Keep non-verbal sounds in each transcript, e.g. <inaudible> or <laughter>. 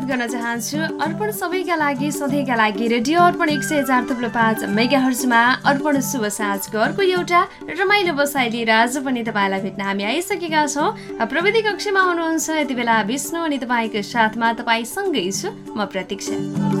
स्वागत गर्न चाहन्छु। अर्पण सबैका लागि सधैँका लागि रेडियो अर्पण एक सय चार थुप्रो पाँच मेगा हर्समा अर्पण शुभ साँझको अर्को एउटा रमाइलो बसाइ लिएर आज पनि तपाईँलाई भेट्न हामी आइसकेका छौँ। प्रविधि कक्षमा हुनुहुन्छ यति बेला विष्णु अनि तपाईँको साथमा तपाईँसँगै छु म प्रतीक्षा।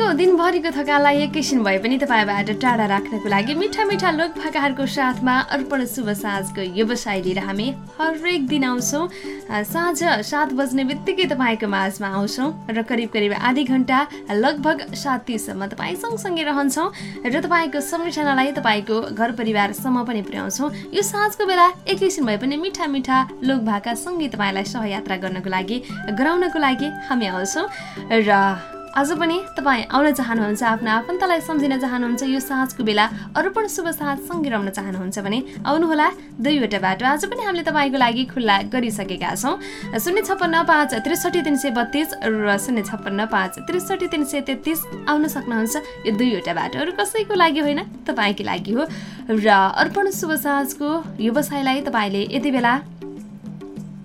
तपाईँको दिनभरिको थकानलाई एकैछिन भए पनि तपाईँबाट टाढा राख्नको लागि मिठा मिठा लोक भाकाहरूको साथमा अर्पण शुभ साँझको व्यवसाय लिएर हामी हरेक दिन आउँछौँ। साँझ सात बज्ने बित्तिकै तपाईँको माझमा आउँछौँ र करिब करिब आधी घन्टा लगभग सात तिससम्म तपाईँ सँगसँगै रहन्छौँ र तपाईँको सम्झनालाई तपाईँको घर परिवारसम्म पनि पुर्याउँछौँ। यो साँझको बेला एकैछिन भए पनि मिठा मिठा लोक भाकासँगै तपाईँलाई सहयात्रा गर्नको लागि गराउनको लागि हामी आउँछौँ र आज पनि तपाईँ आउन चाहनुहुन्छ आफ्नो आफन्तलाई सम्झिन चाहनुहुन्छ यो साँझको बेला अरू पनि शुभ साँझ सँगै रहन चाहनुहुन्छ भने आउनुहोला दुईवटा बाटो आज पनि हामीले तपाईँको लागि खुल्ला गरिसकेका छौँ। शून्य छप्पन्न पाँच त्रिसठी तिन सय बत्तिस र शून्य छप्पन्न पाँच त्रिसठी तिन सय तेत्तिस आउन सक्नुहुन्छ। यो दुईवटा बाटोहरू कसैको लागि होइन तपाईँकै लागि हो। र अर्पण शुभ साँझको व्यवसायलाई तपाईँले यति बेला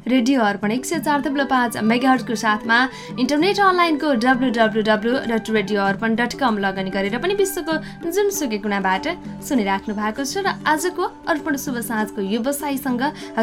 रेडियो अर्पण एक सय चार थप्लो पाँच मेगाहर्जको साथमा इन्टरनेट अनलाइनको W W W dot radio Arpan dot com login गरेर पनि विश्वको जुनसुकै कुनाबाट सुनिराख्नु भएको छ र आजको अर्पण शुभ साँझको व्यवसायीसँग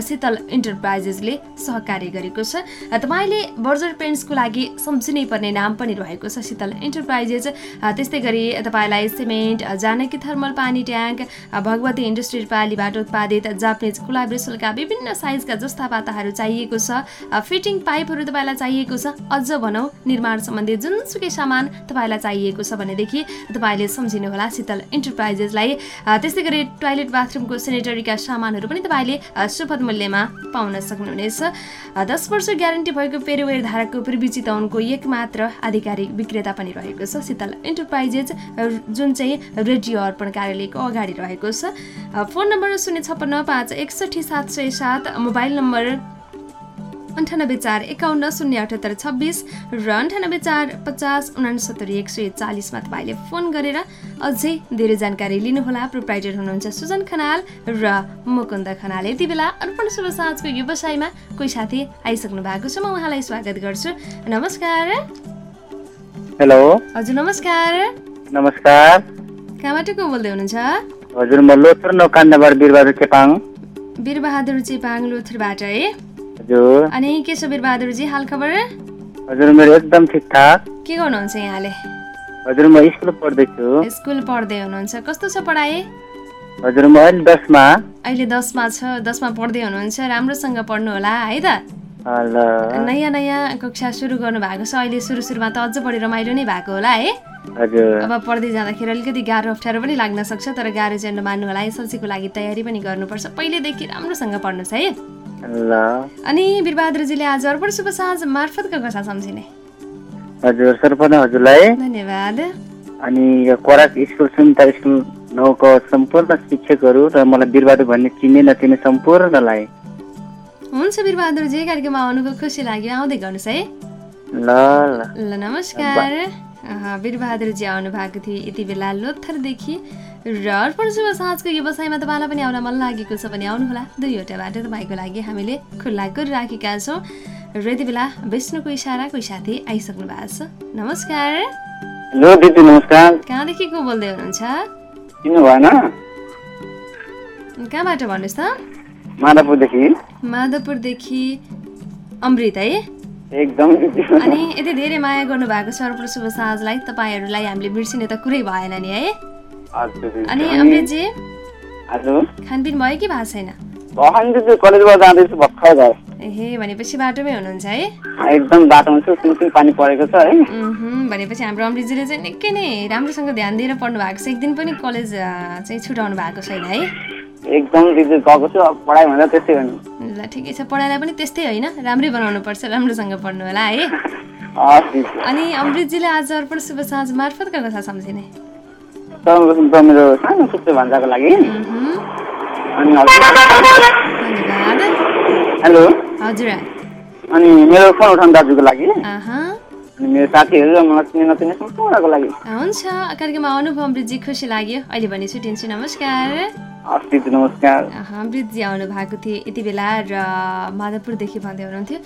शीतल इन्टरप्राइजेसले सहकार्य गरेको छ। तपाईँले बर्जर पेन्ट्सको लागि सम्झिनै पर्ने नाम पनि रहेको छ शीतल इन्टरप्राइजेस। त्यस्तै गरी तपाईँलाई सिमेन्ट जानकी थर्मल पानी ट्याङ्क भगवती इन्डस्ट्री पालीबाट उत्पादित जापानिज कोलाब्रेसलका विभिन्न साइजका जस्ता पाताहरू चाहिएको छ। फिटिङ पाइपहरू तपाईँलाई चाहिएको छ। अझ भनौँ निर्माण सम्बन्धी जुनसुकै सामान तपाईँलाई चाहिएको छ भनेदेखि तपाईँले सम्झिनुहोला शीतल इन्टरप्राइजेसलाई। त्यस्तै गरी टोयलेट बाथरुमको सेनेटरीका सामानहरू पनि तपाईँले सुपथ मूल्यमा पाउन सक्नुहुनेछ। दस वर्ष ग्यारेन्टी भएको पेरुवेर धाराको पूर्वी चितवनको एक मात्र आधिकारिक विक्रेता पनि रहेको छ शीतल इन्टरप्राइजेस जुन चाहिँ रेडियो अर्पण कार्यालयको अगाडि रहेको छ। फोन नम्बर शून्य छप्पन्न पाँच एकसठी सात सय सात मोबाइल नम्बर अन्ठानब्बे चार एकाउन्न शून्य अठहत्तर छब्बिस र अन्ठानब्बे चार पचास उनासत्तरी एक सय चालिसमा तपाईँले फोन गरेर अझै धेरै जानकारी लिनुहोला। प्रोप्राइटर हुनुहुन्छ सुजन खनाल र मुकुन्द खनाल। यति बेला अर्पण शुभ साँझको व्यवसायमा कोही साथी आइसक्नु भएको छ म उहाँलाई स्वागत गर्छु। नमस्कार। हेलो। हजुर नमस्कार। नमस्कार। कहाँबाट को बोल्दै हुनुहुन्छ? हजुर म लोथर नौकान्दाबाट बिरबहादुर चेपाङ। वीरबहादुरजी बाङ्लोथरबाट है। हजुर। अनि के छ वीरबहादुरजी हाल खबर? हजुर मेरो एकदम ठिकठाक। के गर्नुहुन्छ यहाँले? हजुर म स्कुल पढ्दैछु। स्कुल पढ्दै हुनुहुन्छ। कस्तो छ पढाइ? हजुर म अहिले दसमा। अहिले दसमा छ दसमा पढ्दै हुनुहुन्छ। राम्रोसँग पढ्नु होला है त? नयाँ नयाँ कक्षा सुरु गर्नु भएको छ। अहिले सुरु सुरुमा त अझ बढी रमाइलो नै भएको होला है? अब पढ्दै जाँदाखेरि अलिकति गाह्रो अप्ठ्यारो पनि लाग्न सक्छ तर गाह्रो चाहिँ नमान्नु होला। एसएलसीको लागि तयारी पनि गर्नुपर्छ। पहिलेदेखि राम्रोसँग पढ्नुहोस् है? अनि वीरबहादुरजीले आज अर्पण शुभ साँझ मार्फतको कथा सम्झिने। हजुर सर्वप्रथम हजुरलाई। धन्यवाद। अनि यो कोराक स्कुल सुनिता स्कुल नौको सम्पूर्ण शिक्षकहरू र मलाई बिरबहादुर भन्ने चिन्ने नचिन्ने सम्पूर्णलाई। हुन्छ वीरबहादुरजी कार्यक्रममा आउनुको खुसी लाग्यो। आउँदै गर्नुहोस् है। ल ल। नमस्कार। अह, वीरबहादुरजी आउनु भएको थियो यति बेला लोथरदेखि। र अर्पण शुभ साँझको व्यवसायमा तपाईँलाई पनि आउन मन लागेको छ भने आउनुहोला। दुईवटा बाटो तपाईँको लागि हामीले खुल्ला गरिराखेका छौँ। र यति बेला विष्णुको इसारा कोही साथी आइसक्नु भएको छ। नमस्कार। हेलो दिदी नमस्कार। कहाँदेखि को बोल्दै हुनुहुन्छ? कहाँबाट भन्नुहोस् त? माधवपुरदेखि। माधवपुरदेखि अमृत है? एकदम। अनि यति धेरै माया गर्नु भएको छ अर्पण शुभ साँझलाई। तपाईँहरूलाई हामीले बिर्सिने त कुरै भएन नि है। अनि अमृतजी हजुर खानपिन भयो कि भएको छैन? कलेजबाट जाँदैछु भर्खर ए भनेपछि बाटोमै हुनुहुन्छ है? एकदम बाटोमा छु सिमसिम पानी परेको छ है। भनेपछि हाम्रो अमृतजीले चाहिँ निकै नै राम्रोसँग ध्यान दिएर पढ्नु भएको छ। एक दिन पनि कलेज चाहिँ छुटाउनु भएको छैन है? एकदम दिदी गएको छु अब पढाइ भन्दा त्यस्तै हो ल ठिकै छ। पढाइलाई पनि त्यस्तै होइन राम्रै बनाउनु पर्छ राम्रोसँग पढ्नु होला है? अनि अमृतजीले आज अर्पण शुभ साँझ। मार्फतका कथा सम्झिने? सर्वप्रथम त मेरो सानो सुत्ते भान्जाको लागि। अनि हेलो। हजुर। अनि मेरो फोन उठाउनु दाजुको लागि। अनि मेरो साथीहरू र मलाई चिने नचिने सम्पूर्णको लागि। हुन्छ। कार्यक्रममा आउनुभयो अमृतजी खुसी लाग्यो। अहिले भने छुट्टिन्छु नमस्कार। हस् दिदी नमस्कार आउनु भएको थियो यति बेला र माधवपुरदेखि भन्दै हुनुहुन्थ्यो।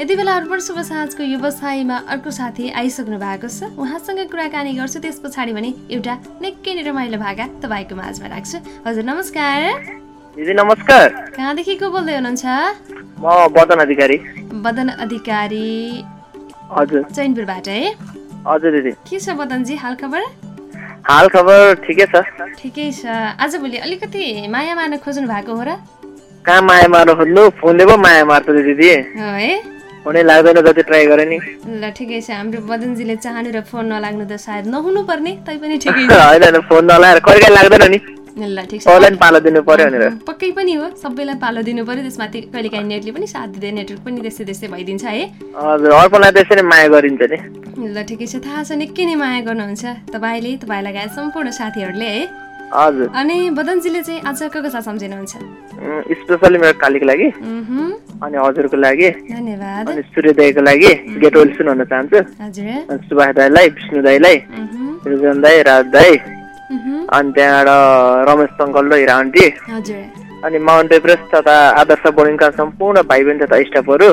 यति बेला अर्पण शुभ साँझको व्यवसायमा अर्को साथी आइसक्नु भएको छ। उहाँसँग कुराकानी गर्छु त्यस पछाडि भने एउटा निकै नै रमाइलो भाका तपाईँको माझमा राख्छु। हजुर नमस्कार। दिदी नमस्कार। कहाँदेखि को बोल्दै हुनुहुन्छ? म बदन अधिकारी। बदन अधिकारी। हजुर। चैनपुरबाट है? हजुर दिदी। के छ बदनजी हाल खबर? हाल खबर ठिकै छ। ठिकै छ। आजभोलि अलिकति माया मार्न खोज्नु भएको हो र? कहाँ माया मार्नु खोज्नु? फोनले पो माया मार्छ दिदी। हो है? फोनै लाग्दैन जति ट्राई गरेँ नि। ल ठिकै छ। हाम्रो बदनजीले चाहनु र फोन नलाग्नु त सायद नहुनु पर्ने तैपनि ठिकै छ। <laughs> होइन फोन नलाएर कहिले काहीँ लाग्दैन नि। सबैलाई नि पालो दिनु पर्यो भनेर। पक्कै पनि हो। सबैलाई पालो दिनु पर्यो। त्यसमाथि कहिले काहीँ नेटले पनि साथ दिँदैन। नेटवर्क पनि त्यस्तै त्यस्तै भइदिन्छ है। ल ठिकै छ। थाहा छ निकै नै माया गर्नुहुन्छ। तपाईँले तपाईँ लगायत सम्पूर्ण साथीहरूले है। हजुर। अनि बदनजीले चाहिँ आज को कथा सम्झिनुहुन्छ? स्पेसली मेरो कालीको लागि। अनि हजुरको लागि। धन्यवाद। अनि सूर्योदयको लागि। गेट वेल सुनाउन चाहन्छु। हजुर। सुभाष दाईलाई विष्णु दाईलाई दाई राज दाई। अनि त्यहाँबाट रमेश सङ्कल र हिरा आन्टी अनि माउन्ट एभरेस्ट तथा आदर्श बोर्डिङका सम्पूर्ण भाइ बहिनी तथा स्टाफहरू।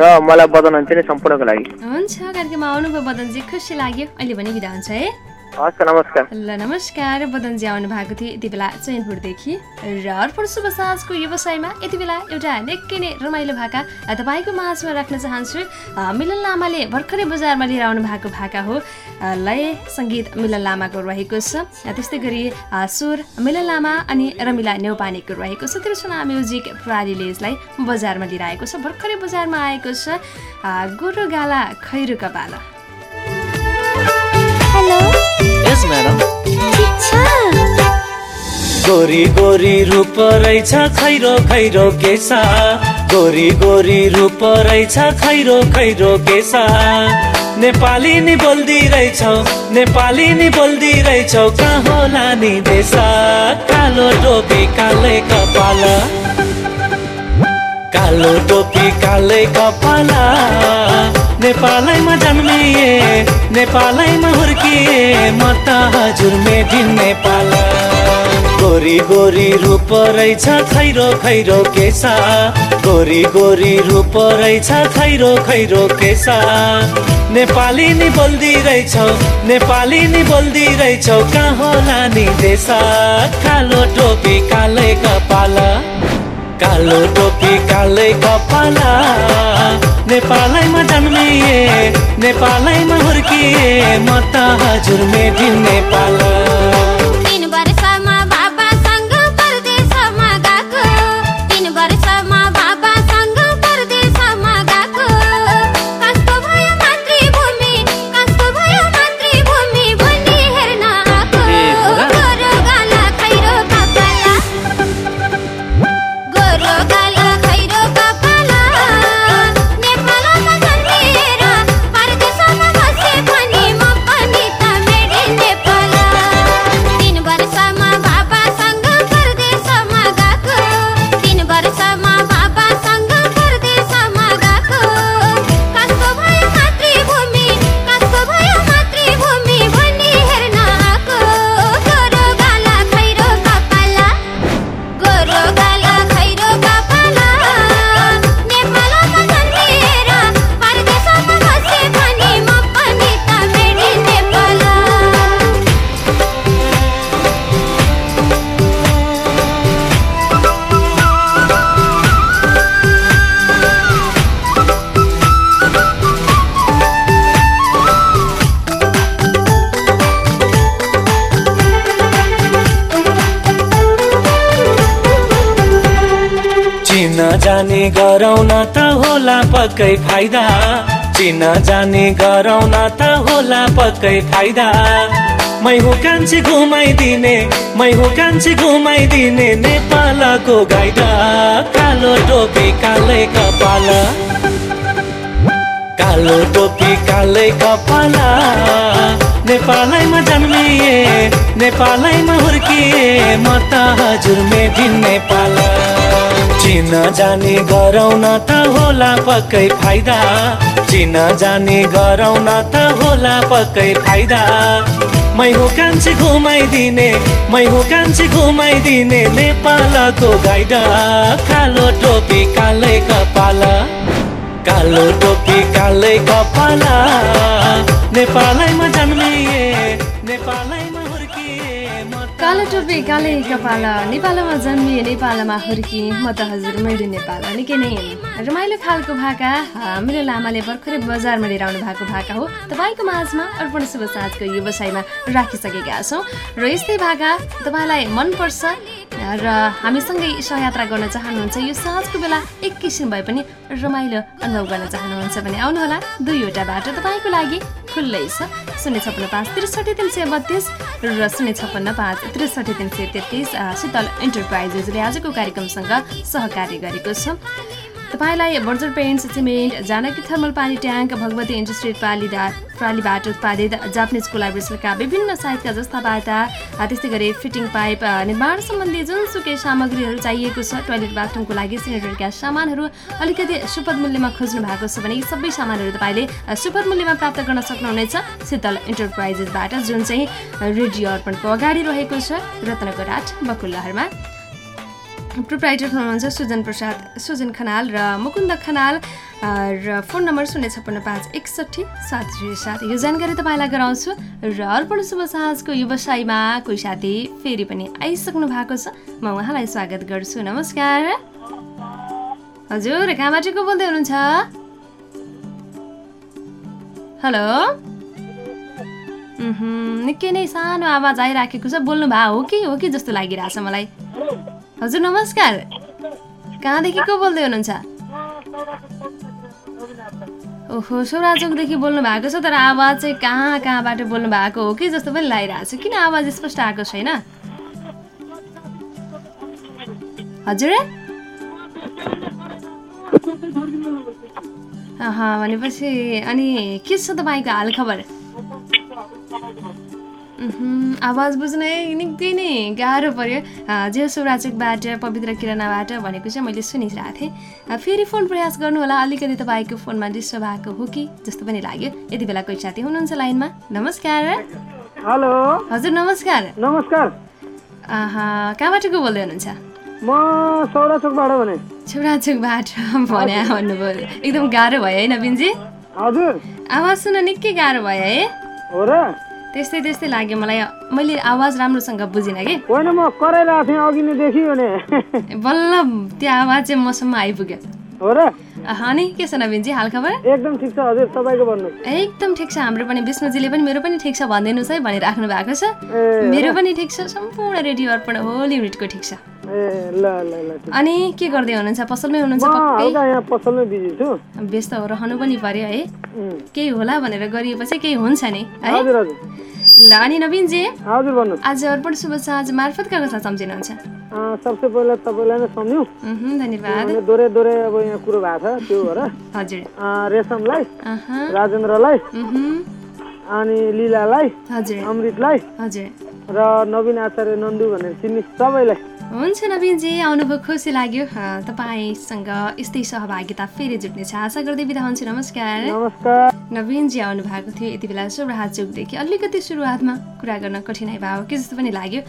र मलाई बदन हुन्छ नि सम्पूर्णको लागि हुन्छ कार्यक्रममा आउनुभयो बदनजी खुसी लाग्यो। अहिले पनि बिदा हुन्छ है? हस् नमस्कार। ल नमस्कार बदनजी आउनु भएको थियो यति बेला चैनपुरदेखि र अर्पण शुभ साँझको व्यवसायमा यति बेला एउटा निकै नै रमाइलो भाका तपाईँको माझमा राख्न चाहन्छु। मिलन लामाले भर्खरै बजारमा लिएर आउनु भएको भाका हो। लय सङ्गीत मिलन लामाको रहेको छ। त्यस्तै गरी अ, स्वर मिलन लामा अनि रमिला नेउपानेको रहेको छ। त्रिसुना म्युजिक प्रणालीले यसलाई बजारमा लिएर आएको छ। भर्खरै बजारमा आएको छ। गोरु गाला खैरो कपाला यस म्याडम। गोरी गोरी रूप रहेछ खैरो खैरो केसा। गोरी गोरी रूप रहेछ खैरो खैरो केसा। नेपाली नि बोल्दी रहेछौ नेपाली नि बोल्दी रहेछौ कहाँ होला नि देशा कालो टोपी कालै कपाला। कालो टोपी कालै कपाला। नेपालैमा जन्मिए नेपालैमा हुर्किए म त हजुर मेढिन नेपाला। गोरी गोरी रूप रहेछ खैरो खैरो केसा। गोरी गोरी रूप रहेछ खैरो खैरो केसा। नेपाली नि बोल्दी रहेछौ नेपाली नि बोल्दी रहेछौ कहाँ होला नि देशा कालो टोपी कालै कपाला कालो टोपी कालै कपाला। नेपालैमा जन्मिए नेपालैमा हुर्किए म त हजुर मेढी नेपाल। जाने गराउन त होला पक्कै फाइदा। चिन जाने गराउन त होला पक्कै फाइदा। मै हो कान्छी घुमाइदिने मै हो कान्छी घुमाइदिने नेपालको गाइड। कालो टोपी कालै कपाल। कालो टोपी कालै कपाला। नेपालैमा जन्मिए नेपालैमा हुर्किए म त हजुर मेढी नेपाल। चिन जाने गराउन त होला पक्कै फाइदा। चिन जाने गराउन त होला पक्कै फाइदा। मै हो कान्छी घुमाइदिने मै हो कान्छी घुमाइदिने नेपालको गाइड। कालो टोपी कालै कपाल कालो टोपी कालै कपाला। नेपालैमा जन्मिए नेपालैमा हुर्किए कालो टोपी कालै कपाल नेपालमा जन्मिए नेपालमा हुर्किए म त हजुर मैले नेपाल निकै नै। रमाइलो खालको भाका। मेरो लामाले भर्खरै बजारमा लिएर आउनु भएको भाका हो। तपाईँको माझमा अर्पण शुभ साँझको व्यवसायमा राखिसकेका छौँ। र यस्तै भाका तपाईँलाई मनपर्छ र हामीसँगै सहयात्रा गर्न चाहनुहुन्छ। यो साँझको बेला एक किसिम भए पनि रमाइलो अनुभव गर्न चाहनुहुन्छ भने आउनुहोला। दुईवटा बाटो तपाईँको लागि। खुल्लै छ शून्य छप्पन्न पाँच त्रिसठी तिन सय बत्तिस र शून्य छप्पन्न पाँच त्रिसठी तिन सय तेत्तिस शीतल इन्टरप्राइजेसले आजको कार्यक्रमसँग सहकार्य गरेको छ। तपाईँलाई Berger paints cement Janaki thermal पानी ट्याङ्क भगवती इन्डस्ट्री प्रालीदा प्रालीबाट उत्पादित जापानिज कोलाब्रेसनका विभिन्न साइजका जस्ता बाटा त्यस्तै गरी फिटिङ पाइप निर्माण सम्बन्धी जुनसुकै सामग्रीहरू चाहिएको छ टोयलेट बाथरुमको लागि सेनेटरीका सामानहरू अलिकति सुपथ मूल्यमा खोज्नु भएको छ भने सबै सामानहरू तपाईँले सुपथ मूल्यमा प्राप्त गर्न सक्नुहुनेछ। शीतल इन्टरप्राइजेसबाट जुन चाहिँ रेडियो अर्पणको अगाडि रहेको छ रत्नगर आठ बकुल्लहरमा। प्रोप्राइटर हुनुहुन्छ सुजन प्रसाद सुजन खनाल र मुकुन्द खनाल र फोन नम्बर शून्य छप्पन्न पाँच एकसट्ठी सात जिरो सात। यो जानकारी तपाईँलाई गराउँछु र अर्पण शुभ साँझको व्यवसायमा कोही साथी फेरि पनि आइसक्नु भएको छ। म उहाँलाई स्वागत गर्छु। नमस्कार। हजुर कहाँबाट बोल्दै हुनुहुन्छ? हेलो? निकै नै सानो आवाज आइराखेको छ। बोल्नु भएको हो कि? हो कि जस्तो लागिरहेछ मलाई? हजुर नमस्कार। कहाँदेखि को बोल्दै हुनुहुन्छ? ओहो सौराचोकदेखि बोल्नु भएको छ तर आवाज चाहिँ कहाँ कहाँबाट बोल्नु भएको हो कि जस्तो पनि लागिरहेको छ? किन आवाज स्पष्ट आएको छैन? हजुर? भनेपछि अनि के छ तपाईँको हाल खबर उहुँ, आवाज बुझ्नै निकै नै गाह्रो पर्यो। जे सौराचोकबाट पवित्र किरानाबाट भनेको चाहिँ मैले सुनिरहेको थिएँ। फेरि फोन प्रयास गर्नु होला अलिकति तपाईँको फोनमा डिस्टर्ब भएको हो कि जस्तो पनि लाग्यो। यति बेला कोही साथी हुनुहुन्छ लाइनमा। नमस्कार। हेलो। हजुर नमस्कार। नमस्कार। कहाँबाट को बोल्दै हुनुहुन्छ? म सौरा चोकबाट भने। सौराचोकबाट भने भन्नुभयो एकदम गाह्रो भयो है नवीनजी। हजुर। आवाज सुन्न निकै गाह्रो भयो है। हो र? त्यस्तै त्यस्तै लाग्यो मलाई। मैले आवाज राम्रोसँग बुझिनँ कि? होइन म कराइरहेको थिएँ अघि नै देखियो भने। बल्ल त्यो आवाज चाहिँ मसम्म आइपुग्यो। हो र? अनि के छ नवीनजी हालखबर एकदम ठिक छ हजुर तपाईँको भन्नु एकदम ठिक छ हाम्रो पनि विष्णुजीले पनि मेरो पनि ठिक छ भनिदिनुहोस् है भनिराख्नु भएको छ। मेरो पनि ठिक छ सम्पूर्ण रेडियो अर्पण होल युनिटको ठिक छ। अनि के गर्दै हुनुहुन्छ? पसलमै हुनुहुन्छ पसलमै बिजी छु। व्यस्त हो रहनु पनि पर्यो है। केही होला भनेर गरिएपछि केही हुन्छ नि है? ल अनि नवीनजी? हजुर भन्नुहोस्। आज अर्पण शुभ साँझ मार्फत कहाँ कथा सम्झिनुहुन्छ? सबसे पहिला तपाईँलाई नै सम्झ्यौँ। धन्यवाद। दोहोरे दोहोरे अब यहाँ कुरो भएको छ त्यो भएर। हजुर। रेशमलाई राजेन्द्रलाई अनि लिलालाई हजुर। अमृतलाई हजुर। र नवीन आचार्य नन्दु भनेर चिन्ने सबैलाई। हुन्छ नवीनजी आउनुभयो खुसी लाग्यो। तपाईँसँग यस्तै सहभागिता फेरि जुट्ने छ आशा गर्दै बिदा हुन्छु। नमस्कार। नवीनजी आउनु भएको थियो यति बेला सोब्राहाट चोकदेखि अलिकति सुरुवातमा कुरा गर्न कठिनाइ भयो। के जस्तो पनि लाग्यो।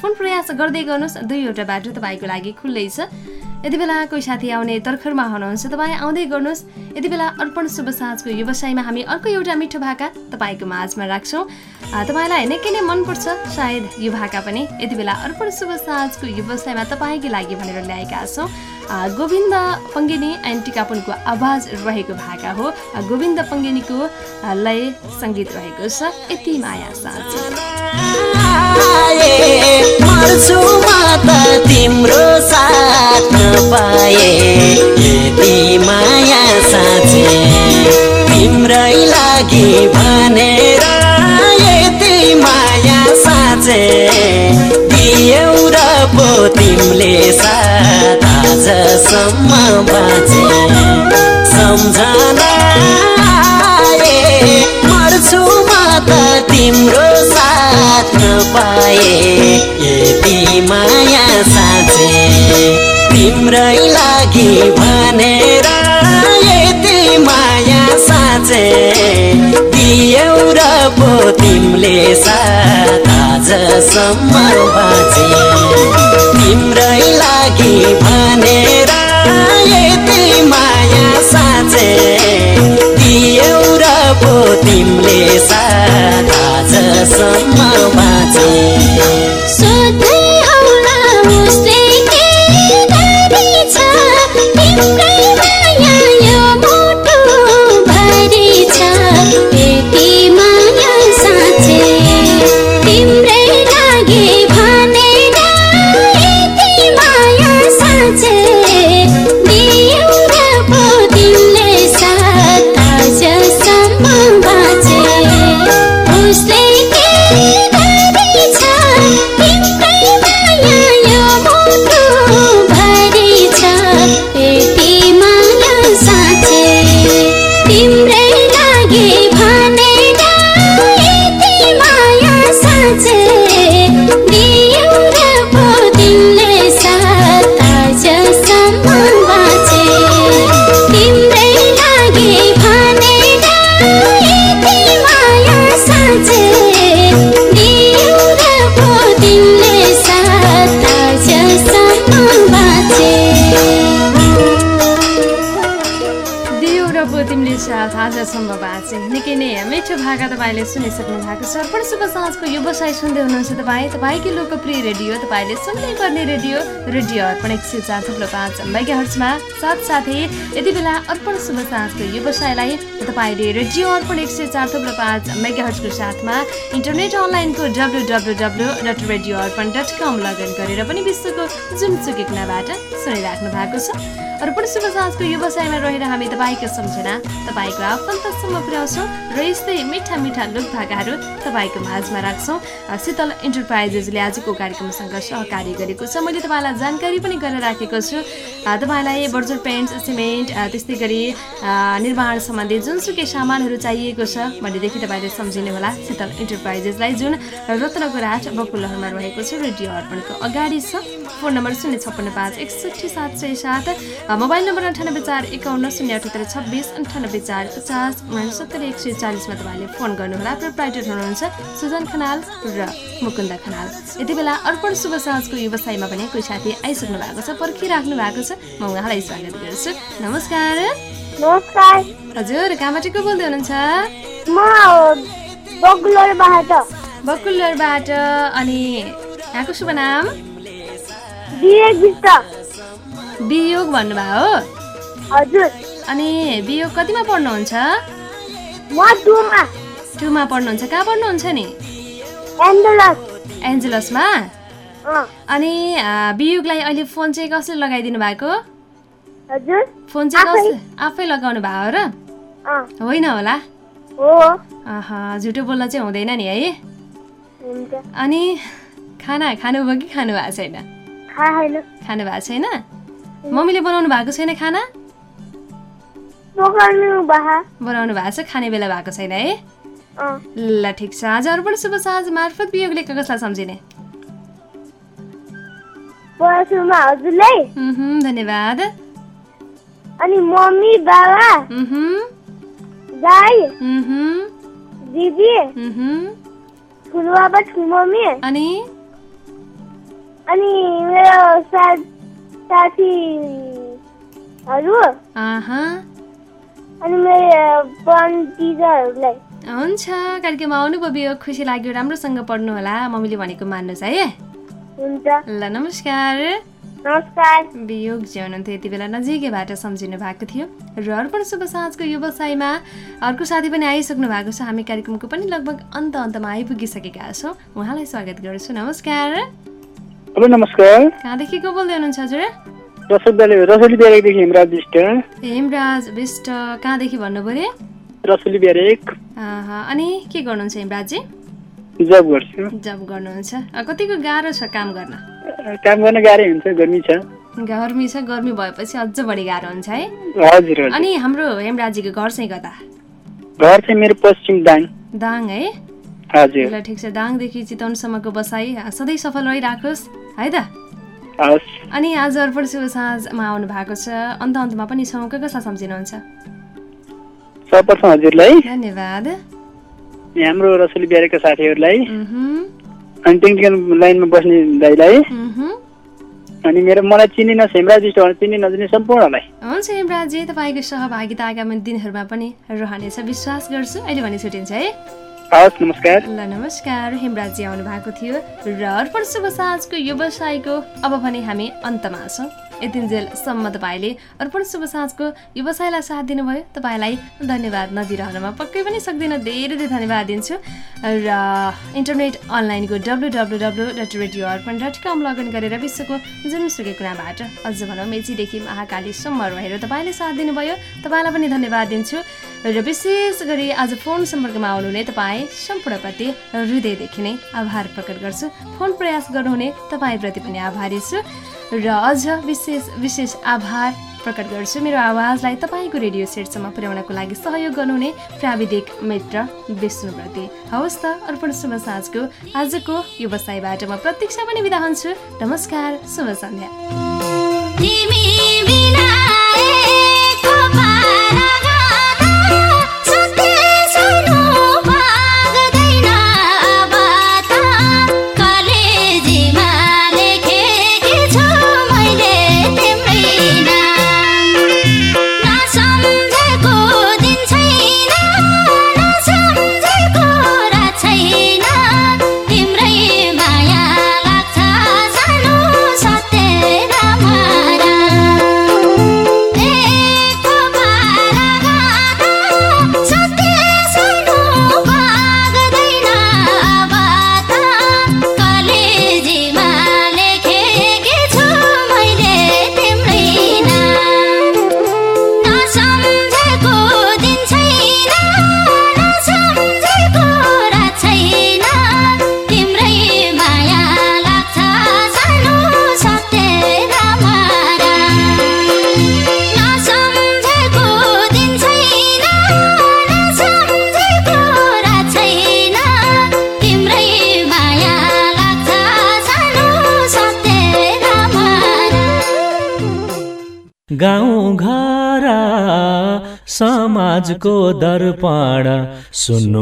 फोन प्रयास गर्दै गर्नुहोस्। दुईवटा बाटो तपाईँको लागि खुल्लै छ। यति बेला कोही साथी आउने तर्खरमा हुनुहुन्छ तपाईँ आउँदै गर्नुहोस्। यति बेला अर्पण शुभ साँझको व्यवसायमा हामी अर्को एउटा मिठो भाका तपाईँको माझमा राख्छौँ। तपाईँलाई निकै नै मनपर्छ सायद यो भाका पनि। यति बेला अर्पण शुभ साँझको व्यवसायमा तपाईँकै लागि भनेर ल्याएका छौँ। गोविन्द पङ्गिनी एन्ड टिकापुनको आवाज रहेको भाका हो। गोविन्द पङ्गिनीको लय सङ्गीत रहेको छ। यति माया पाए त तिम्रो साथ नपाए। यति माया साँचे तिम्रै लागि भनेर यति माया साँचे दियौ र पो तिमीले साथ आजसम्म बाँचे। सम्झना मर्छु म त तिम्रो साथ नपाए। यति माया साँचे। तिम्रै लागि भनेर यति माया साँचे। दियौ र पो तिमीले साथ आजसम्म बाँचे। तिम्रै भनेर यति माया साँचे दियौ र पो तिमीले साथ आजसम्म बाँचे। आजसम्म बाँचे निकै नै मिठो भाका तपाईँले सुनिसक्नु भएको छ। अर्पण शुभ साँझको व्यवसाय सुन्दै हुनुहुन्छ तपाईँ। तपाईँकै लोकप्रिय रेडियो तपाईँले सुन्दै गर्ने रेडियो रेडियो अर्पण एक सय चार थुप्रो पाँच मेगा हर्चमा साथसाथै यति बेला अर्पण शुभ साँझको व्यवसायलाई तपाईँले रेडियो अर्पण एक सय चार थुप्रो पाँच मेगा हर्चको साथमा इन्टरनेट अनलाइनको W W W dot radio Arpan dot com login गरेर पनि विश्वको जुनसुकै कुनाबाट सुनिराख्नु भएको छ। अर्पण शुभ साँझको व्यवसायमा रहेर हामी तपाईँको सम्झना तपाईँको आफन्तसम्म पुर्याउँछौँ र यस्तै मिठा मिठा लोकभाकाहरू तपाईँको माझमा राख्छौँ। शीतल इन्टरप्राइजेसले आजको कार्यक्रमसँग सहकार्य गरेको छ। मैले तपाईँलाई जानकारी पनि गरेर राखेको छु तपाईँलाई बर्जर पेन्ट सिमेन्ट त्यस्तै गरी निर्माण सम्बन्धी जुनसुकै सामानहरू चाहिएको छ भनेदेखि तपाईँले सम्झिनु होला शीतल इन्टरप्राइजेसलाई जुन रत्नगुराट बकुलहरमा रहेको छ। रेडियो अर्पणको अगाडि छ। फोन नम्बर शून्य छप्पन्न पाँच एकसठी सात सय सात मोबाइल नम्बर अन्ठानब्बे चार एकाउन्न शून्य अठहत्तर छब्बिस अन्ठानब्बे चार पचास उनासत्तर एक सय चालिसमा तपाईँले फोन गर्नुहोला। प्रोप्राइटर हुनुहुन्छ सुजन खनाल र मुकुन्द खनाल। यति बेला अर्पण शुभ साँझको व्यवसायमा पनि कोही साथी आइसक्नु भएको छ पर्खिराख्नु भएको छ। म उहाँलाई स्वागत गर्छु। नमस्कार। नमस्कार। हजुर कहाँबाट को बोल्दै हुनुहुन्छ? बकुलरबाट अनि यहाँको शुभ नाम? वियोग भन्नुभयो हो? हजुर। अनि वियोग कतिमा पढ्नुहुन्छ? टुमा। पढ्नुहुन्छ। कहाँ पढ्नुहुन्छ नि? एन्जलसमा? अनि आ, वियोगलाई अहिले फोन चाहिँ कसले लगाइदिनु भएको? फोन चाहिँ आफै। कसले आफै लगाउनु भयो र? होइन होला? झुटो बोल्न चाहिँ हुँदैन नि है? अनि खाना खानुभयो कि खानु भएको छैन? खानु भएको छैन? मम्मीले बनाउनु भएको छैन खाना? बनाउनु भएको छ खाने बेला भएको छैन है? ल ठिक छ। आज अर्पण शुभ साँझ मार्फत वियोगले कसलाई सम्झिने? धन्यवाद। अनि मम्मी बाबा? दाई? दिदी? मह्म। ठुलोबाबा ठुलमम्मी अनि? अनि मेरो साथ साथीहरू। अनि मेरो टिचरहरूलाई हुन्छ कार्यक्रममा आउनुभयो खुसी लाग्यो राम्रोसँग पढ्नु होला मम्मीले भनेको मान्नुहोस् है। हुन्छ। ल नमस्कार। नमस्कार। वियोग जे हुनुहुन्थ्यो यति बेला नजिकैबाट सम्झिनु भएको थियो र अर्पण शुभ साँझको व्यवसायमा अर्को साथी पनि आइसक्नु भएको छ। हामी कार्यक्रमको पनि लगभग अन्त अन्तमा आइपुगिसकेका छौँ। उहाँलाई स्वागत गर्छु। नमस्कार। हेलो नमस्कार। कहाँदेखि को बोल्दै हुनुहुन्छ हजुर? रसोली ब्यारेकदेखि हेमराज विष्ट। हेमराज विष्ट कहाँदेखि भन्नु पऱ्यो? रसोली ब्यारेक। आहा, अनि के गर्नुहुन्छ हेमराजजी? जब गर्छु। जब गर्नुहुन्छ। कतिको गाह्रो छ काम गर्न? काम गर्न गाह्रै हुन्छ गर्मी छ। गर्मी छ गर्मी भएपछि अझ बढी गाह्रो हुन्छ है। हजुर। अनि हाम्रो हेमराजीको घर चाहिँ कता? घर चाहिँ मेरो पश्चिम दाङ। दाङ है? हजुर। ठिक छ। दाङदेखि चितवनसम्मको बसाइ। सधैँ सफल रहिराखोस्। है त? अनि आज अर्पण शुभ साँझमा आउनु भएको छ। अन्त अन्तमा पनि छौँ। को कसलाई सम्झिनुहुन्छ? सर्वप्रथम हजुरलाई धन्यवाद। हाम्रो रसोली ब्यारेकका साथीहरूलाई। अनि टेक्निकल लाइनमा बस्ने दाइलाई। अनि मेरो मलाई चिनिन हेमराज विष्ट भनेर चिनि नचिने सम्पूर्णलाई। हुन्छ हेमराजी तपाईँको सहभागिता आगामी दिनहरूमा पनि रहनेछ। विश्वास गर्छु। अहिले भने छुट्टिन्छ है। हस् नमस्कार। ल नमस्कार। हेमराजी आउनु भएको थियो र अर्पण शुभ साँझको व्यवसायको अब भने हामी अन्तमा छौँ। यतिन्जेलसम्म तपाईँले अर्पण शुभ साँझको व्यवसायलाई साथ दिनुभयो। तपाईँलाई धन्यवाद। नदिइरहनुमा पक्कै पनि सक्दिनँ। धेरै धेरै धन्यवाद दिन्छु। र इन्टरनेट अनलाइनको W W W dot radio Arpan dot com login गरेर विश्वको जुनसुकै कुनाबाट अझ भनौँ मेचीदेखि महाकालीसम्म रहेर तपाईँले साथ दिनुभयो। तपाईँलाई पनि धन्यवाद दिन्छु। र विशेष गरी आज फोन सम्पर्कमा आउनुहुने तपाईँ सम्पूर्णप्रति हृदयदेखि नै आभार प्रकट गर्छु। फोन प्रयास गर्नुहुने तपाईँप्रति पनि आभारी छु। र अझ विशेष विशेष आभार प्रकट गर्छु। मेरो आवाजलाई तपाईँको रेडियो सेटसम्म पुर्याउनको लागि सहयोग गर्नुहुने प्राविधिक मित्र विष्णुप्रति। हवस् त अर्पण शुभ साँझको। आजको व्यवसायबाट म प्रतीक्षा पनि बिदा हुन्छु। नमस्कार शुभ सन्ध्या। घर समाजको दर्पण सुन्नु